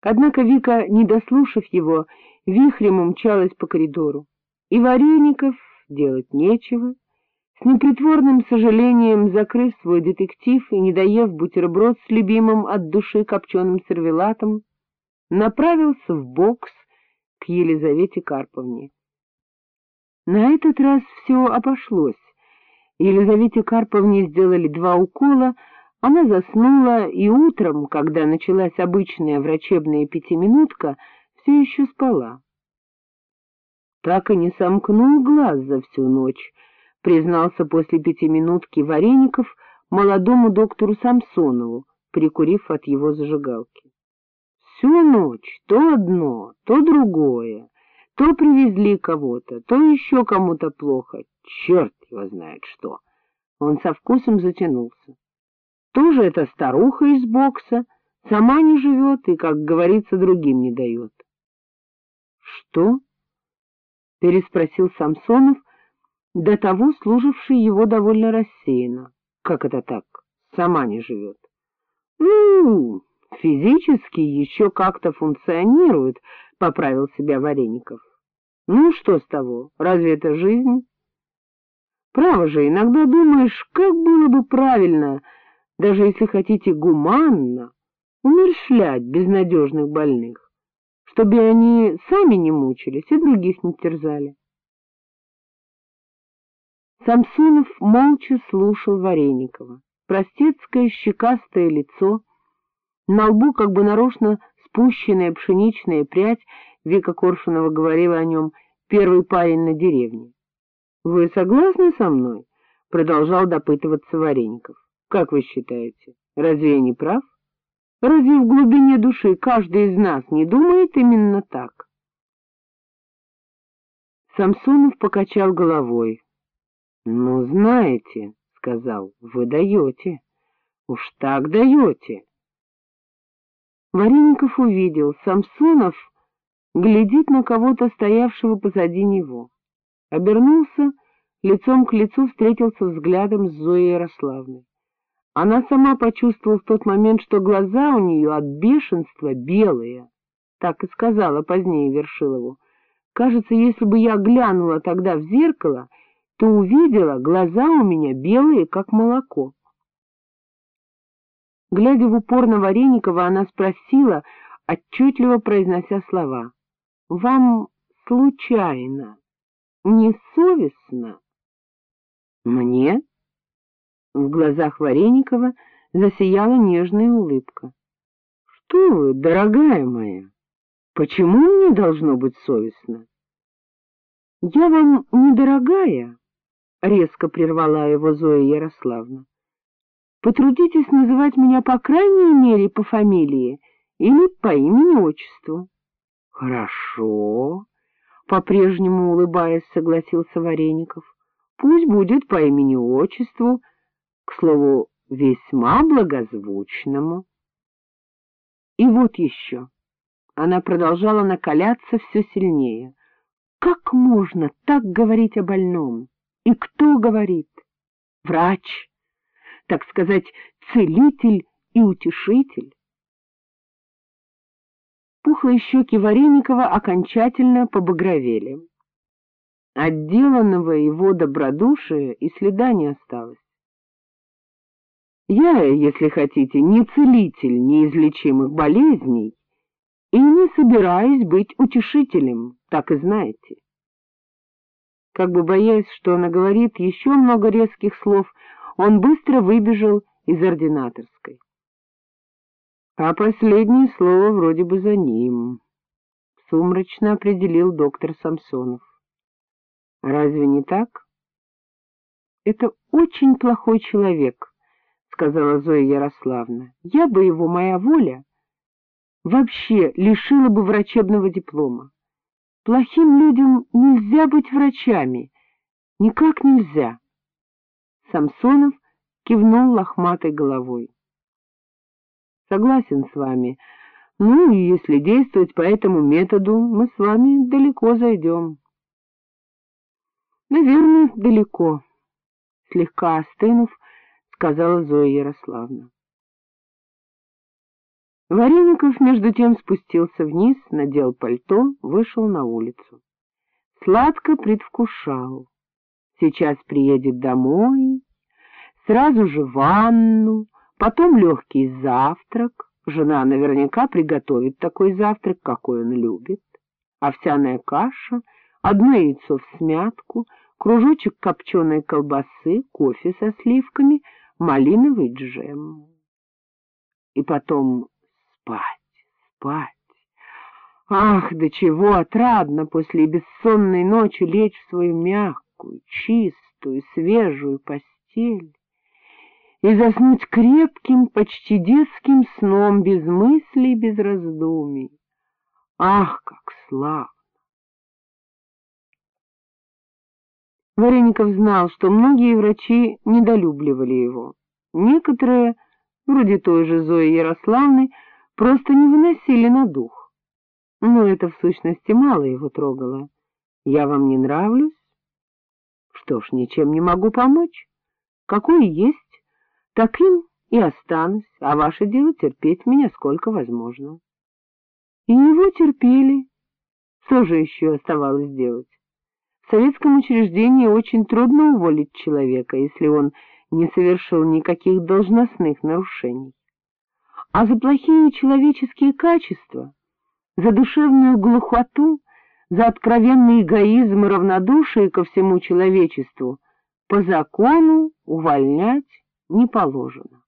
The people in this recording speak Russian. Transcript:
Однако Вика, не дослушав его, вихрем умчалась по коридору. И Вареников делать нечего. С непритворным сожалением, закрыв свой детектив и не доев бутерброд с любимым от души копченым сервелатом, направился в бокс к Елизавете Карповне. На этот раз все обошлось. Елизавете Карповне сделали два укола, она заснула, и утром, когда началась обычная врачебная пятиминутка, все еще спала. Так и не сомкнул глаз за всю ночь, признался после пятиминутки Вареников молодому доктору Самсонову, прикурив от его зажигалки. Всю ночь то одно, то другое, то привезли кого-то, то еще кому-то плохо, черт его знает что. Он со вкусом затянулся. Тоже эта старуха из бокса, сама не живет и, как говорится, другим не дает. — Что? — переспросил Самсонов, до того служивший его довольно рассеянно. — Как это так? Сама не живет? — Ну, физически еще как-то функционирует, — поправил себя Вареников. — Ну, что с того? Разве это жизнь? Право же, иногда думаешь, как было бы правильно, даже если хотите гуманно, умершлять безнадежных больных чтобы они сами не мучились и других не терзали. Самсонов молча слушал Вареникова. Простецкое щекастое лицо, на лбу как бы нарочно спущенная пшеничная прядь, Вика Коршунова говорила о нем, первый парень на деревне. — Вы согласны со мной? — продолжал допытываться Вареников. — Как вы считаете, разве я не прав? — Разве в глубине души каждый из нас не думает именно так? Самсонов покачал головой. — Ну, знаете, — сказал, — вы даете. Уж так даете. Вареников увидел, Самсонов глядит на кого-то, стоявшего позади него. Обернулся, лицом к лицу встретился взглядом с Зоей Ярославной. Она сама почувствовала в тот момент, что глаза у нее от бешенства белые. Так и сказала позднее Вершилову. Кажется, если бы я глянула тогда в зеркало, то увидела глаза у меня белые, как молоко. Глядя в упор на Вареникова, она спросила, отчетливо произнося слова. — Вам случайно не совестно? — Мне? В глазах Вареникова засияла нежная улыбка. — Что вы, дорогая моя, почему мне должно быть совестно? — Я вам недорогая, — резко прервала его Зоя Ярославна. — Потрудитесь называть меня по крайней мере по фамилии или по имени-отчеству. — Хорошо, — по-прежнему улыбаясь, согласился Вареников. — Пусть будет по имени-отчеству, — к слову, весьма благозвучному. И вот еще. Она продолжала накаляться все сильнее. Как можно так говорить о больном? И кто говорит? Врач, так сказать, целитель и утешитель. Пухлые щеки Вареникова окончательно побагровели. Отделанного его добродушия и следа не осталось. Я, если хотите, не целитель неизлечимых болезней и не собираюсь быть утешителем, так и знаете. Как бы боясь, что она говорит еще много резких слов, он быстро выбежал из ординаторской. А последнее слово вроде бы за ним, — сумрачно определил доктор Самсонов. Разве не так? Это очень плохой человек, сказала Зоя Ярославна, — я бы его, моя воля, вообще лишила бы врачебного диплома. Плохим людям нельзя быть врачами, никак нельзя. Самсонов кивнул лохматой головой. — Согласен с вами. Ну, и если действовать по этому методу, мы с вами далеко зайдем. — Наверное, далеко. Слегка остынув, сказала Зоя Ярославна. Вареников, между тем, спустился вниз, надел пальто, вышел на улицу. Сладко предвкушал. Сейчас приедет домой, сразу же ванну, потом легкий завтрак. Жена наверняка приготовит такой завтрак, какой он любит. Овсяная каша, одно яйцо в смятку, кружочек копченой колбасы, кофе со сливками, малиновый джем. И потом спать, спать. Ах, до чего отрадно после бессонной ночи лечь в свою мягкую, чистую, свежую постель и заснуть крепким, почти детским сном, без мыслей, без раздумий. Ах, как славно! Вареников знал, что многие врачи недолюбливали его. Некоторые, вроде той же Зои Ярославны, просто не выносили на дух. Но это, в сущности, мало его трогало. Я вам не нравлюсь? Что ж, ничем не могу помочь. Какой есть, таким и останусь, а ваше дело терпеть меня сколько возможно. И его терпели. Что же еще оставалось делать? В советском учреждении очень трудно уволить человека, если он не совершил никаких должностных нарушений. А за плохие человеческие качества, за душевную глухоту, за откровенный эгоизм и равнодушие ко всему человечеству по закону увольнять не положено.